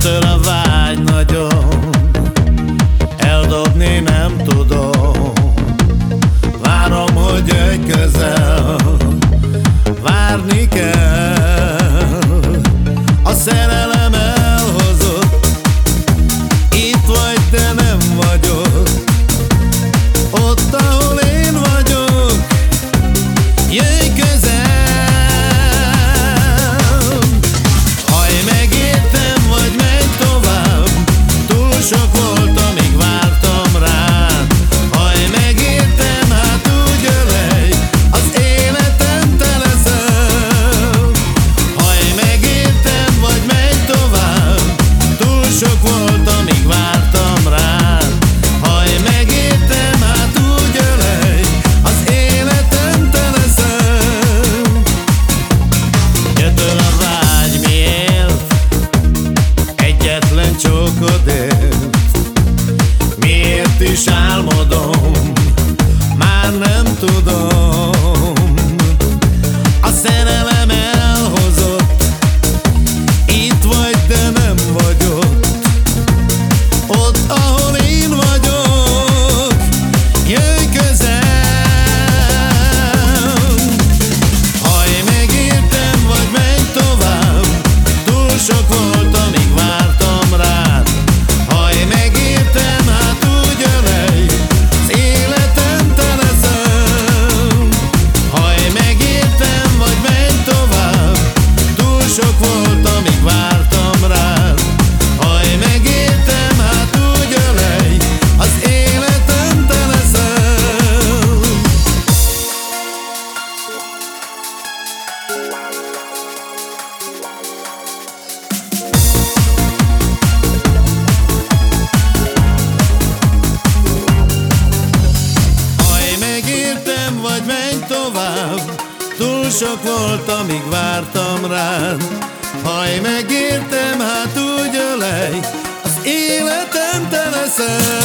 Kitől a vágy nagyon. Eldobni nem tudom. Várom, hogy jöjj közel. Várni kell. A szerelem csokod Miért is álmodom, már nem tudom. A szerelem túl sok volt, amíg vártam rád. Haj, megértem, hát úgy ölej, az életem te leszel.